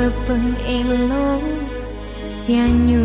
bepeng elo pianyu